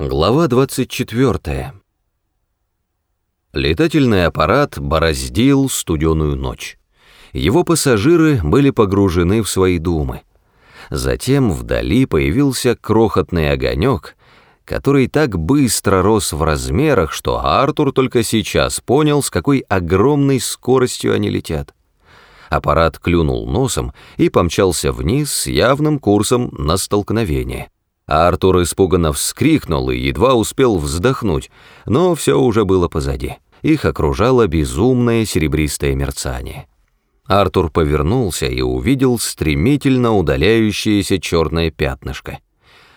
Глава 24. Летательный аппарат бороздил студеную ночь. Его пассажиры были погружены в свои думы. Затем вдали появился крохотный огонек, который так быстро рос в размерах, что Артур только сейчас понял, с какой огромной скоростью они летят. Аппарат клюнул носом и помчался вниз с явным курсом на столкновение. А Артур испуганно вскрикнул и едва успел вздохнуть, но все уже было позади. Их окружало безумное серебристое мерцание. Артур повернулся и увидел стремительно удаляющееся черное пятнышко.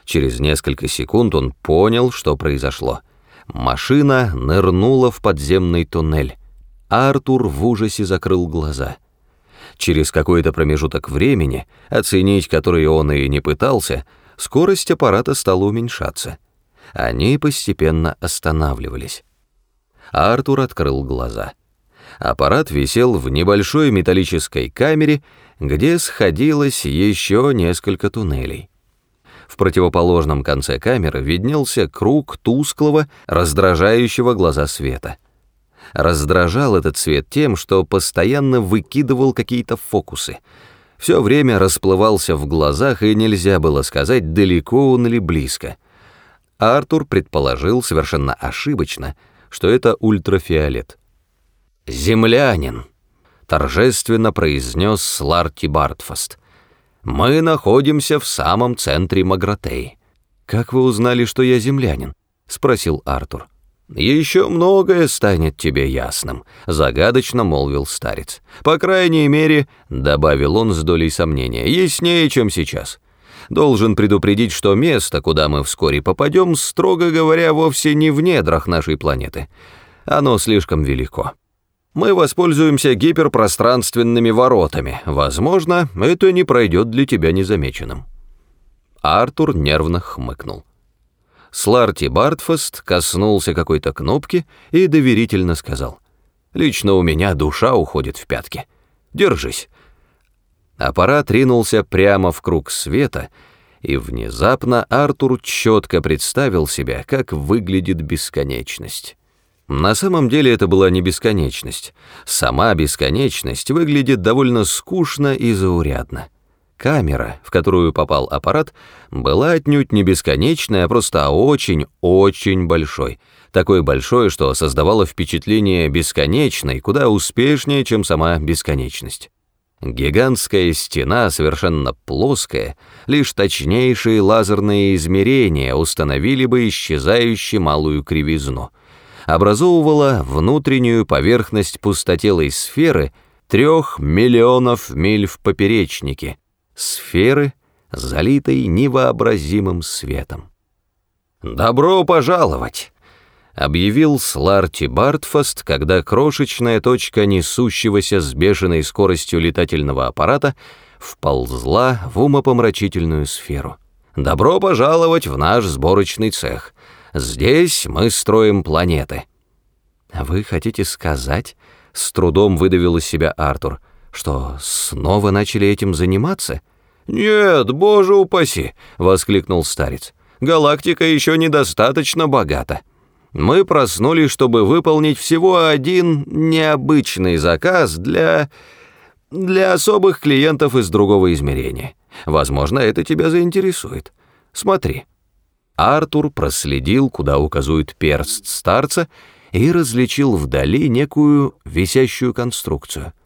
Через несколько секунд он понял, что произошло. Машина нырнула в подземный туннель. Артур в ужасе закрыл глаза. Через какой-то промежуток времени, оценить который он и не пытался, скорость аппарата стала уменьшаться. Они постепенно останавливались. Артур открыл глаза. Аппарат висел в небольшой металлической камере, где сходилось еще несколько туннелей. В противоположном конце камеры виднелся круг тусклого, раздражающего глаза света. Раздражал этот свет тем, что постоянно выкидывал какие-то фокусы — все время расплывался в глазах, и нельзя было сказать, далеко он или близко. Артур предположил совершенно ошибочно, что это ультрафиолет. «Землянин», — торжественно произнес Сларти Бартфаст. «Мы находимся в самом центре Магратей». «Как вы узнали, что я землянин?» — спросил Артур. «Еще многое станет тебе ясным», — загадочно молвил старец. «По крайней мере», — добавил он с долей сомнения, — «яснее, чем сейчас. Должен предупредить, что место, куда мы вскоре попадем, строго говоря, вовсе не в недрах нашей планеты. Оно слишком велико. Мы воспользуемся гиперпространственными воротами. Возможно, это не пройдет для тебя незамеченным». Артур нервно хмыкнул. Сларти Бартфаст коснулся какой-то кнопки и доверительно сказал. «Лично у меня душа уходит в пятки. Держись». Аппарат ринулся прямо в круг света, и внезапно Артур четко представил себя, как выглядит бесконечность. На самом деле это была не бесконечность. Сама бесконечность выглядит довольно скучно и заурядно. Камера, в которую попал аппарат, была отнюдь не бесконечной, а просто очень-очень большой. Такой большой, что создавало впечатление бесконечной, куда успешнее, чем сама бесконечность. Гигантская стена, совершенно плоская, лишь точнейшие лазерные измерения установили бы исчезающую малую кривизну. Образовывала внутреннюю поверхность пустотелой сферы трех миллионов миль в поперечнике, сферы, залитой невообразимым светом. «Добро пожаловать!» — объявил Сларти Бартфаст, когда крошечная точка несущегося с бешеной скоростью летательного аппарата вползла в умопомрачительную сферу. «Добро пожаловать в наш сборочный цех. Здесь мы строим планеты». «Вы хотите сказать?» — с трудом выдавил из себя Артур — что, снова начали этим заниматься? «Нет, боже упаси!» — воскликнул старец. «Галактика еще недостаточно богата. Мы проснулись, чтобы выполнить всего один необычный заказ для... для особых клиентов из другого измерения. Возможно, это тебя заинтересует. Смотри». Артур проследил, куда указывает перст старца, и различил вдали некую висящую конструкцию —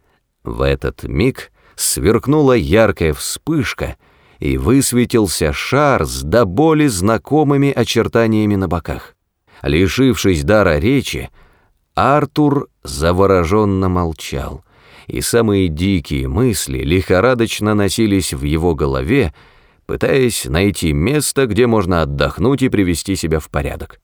в этот миг сверкнула яркая вспышка, и высветился шар с до боли знакомыми очертаниями на боках. Лишившись дара речи, Артур завороженно молчал, и самые дикие мысли лихорадочно носились в его голове, пытаясь найти место, где можно отдохнуть и привести себя в порядок.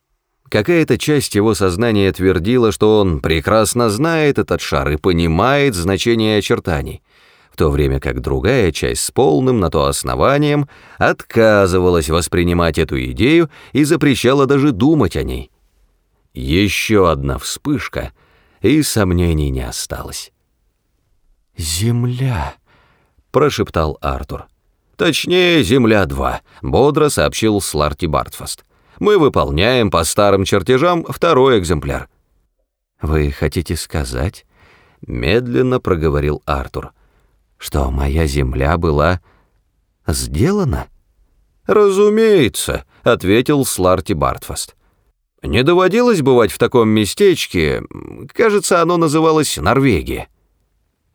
Какая-то часть его сознания твердила, что он прекрасно знает этот шар и понимает значение очертаний, в то время как другая часть с полным на то основанием отказывалась воспринимать эту идею и запрещала даже думать о ней. Еще одна вспышка, и сомнений не осталось. «Земля», — прошептал Артур. «Точнее, Земля-2», — бодро сообщил Сларти Бартфаст. Мы выполняем по старым чертежам второй экземпляр». «Вы хотите сказать?» — медленно проговорил Артур, «что моя земля была сделана?» «Разумеется», — ответил Сларти Бартфаст. «Не доводилось бывать в таком местечке, кажется, оно называлось Норвегия».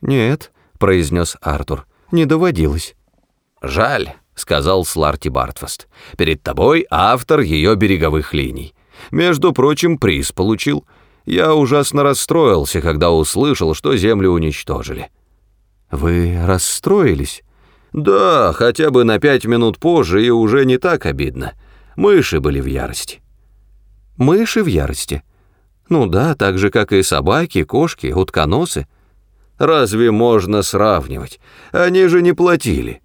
«Нет», — произнес Артур, — «не доводилось». «Жаль», — сказал Сларти Бартфаст. «Перед тобой автор ее береговых линий. Между прочим, приз получил. Я ужасно расстроился, когда услышал, что землю уничтожили». «Вы расстроились?» «Да, хотя бы на пять минут позже, и уже не так обидно. Мыши были в ярости». «Мыши в ярости?» «Ну да, так же, как и собаки, кошки, утконосы». «Разве можно сравнивать? Они же не платили».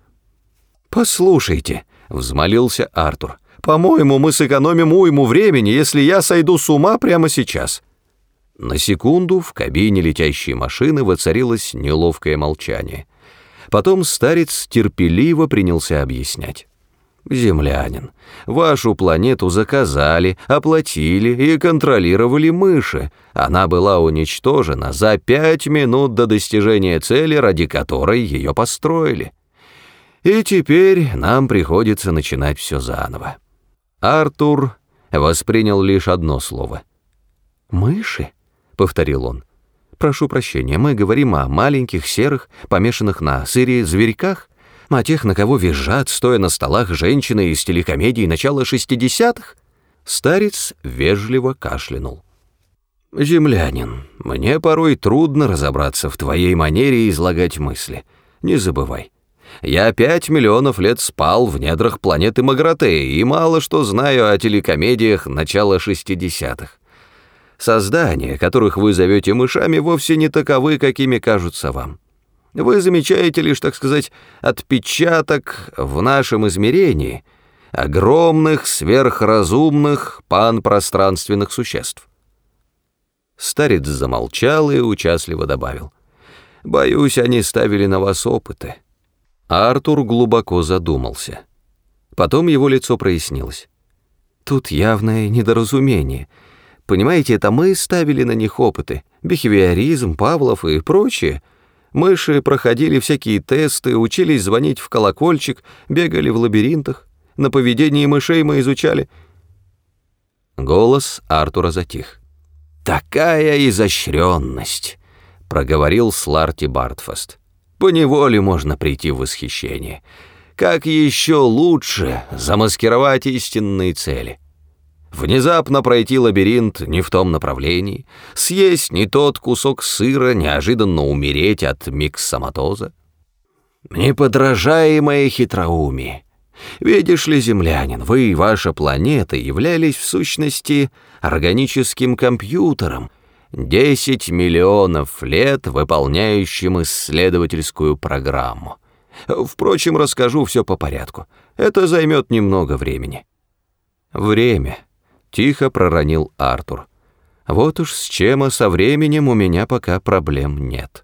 «Послушайте», — взмолился Артур, «по-моему, мы сэкономим уйму времени, если я сойду с ума прямо сейчас». На секунду в кабине летящей машины воцарилось неловкое молчание. Потом старец терпеливо принялся объяснять. «Землянин, вашу планету заказали, оплатили и контролировали мыши. Она была уничтожена за пять минут до достижения цели, ради которой ее построили». И теперь нам приходится начинать все заново. Артур воспринял лишь одно слово. «Мыши?» — повторил он. «Прошу прощения, мы говорим о маленьких, серых, помешанных на сыре зверьках, о тех, на кого визжат, стоя на столах женщины из телекомедии начала шестидесятых?» Старец вежливо кашлянул. «Землянин, мне порой трудно разобраться в твоей манере излагать мысли. Не забывай, я пять миллионов лет спал в недрах планеты Магратея и мало что знаю о телекомедиях начала 60-х. Создания, которых вы зовете мышами, вовсе не таковы, какими кажутся вам. Вы замечаете лишь, так сказать, отпечаток в нашем измерении огромных сверхразумных панпространственных существ. Старец замолчал и участливо добавил. «Боюсь, они ставили на вас опыты». Артур глубоко задумался. Потом его лицо прояснилось. Тут явное недоразумение. Понимаете, это мы ставили на них опыты. Бихевиоризм, Павлов и прочее. Мыши проходили всякие тесты, учились звонить в колокольчик, бегали в лабиринтах. На поведении мышей мы изучали. Голос Артура затих. «Такая изощренность!» — проговорил Сларти Бартфаст поневоле можно прийти в восхищение. Как еще лучше замаскировать истинные цели? Внезапно пройти лабиринт не в том направлении, съесть не тот кусок сыра, неожиданно умереть от миксоматоза? Неподражаемое хитроумие. Видишь ли, землянин, вы и ваша планета являлись в сущности органическим компьютером — Десять миллионов лет выполняющим исследовательскую программу. Впрочем, расскажу все по порядку. Это займет немного времени. Время, тихо проронил Артур. Вот уж с чем, а со временем у меня пока проблем нет.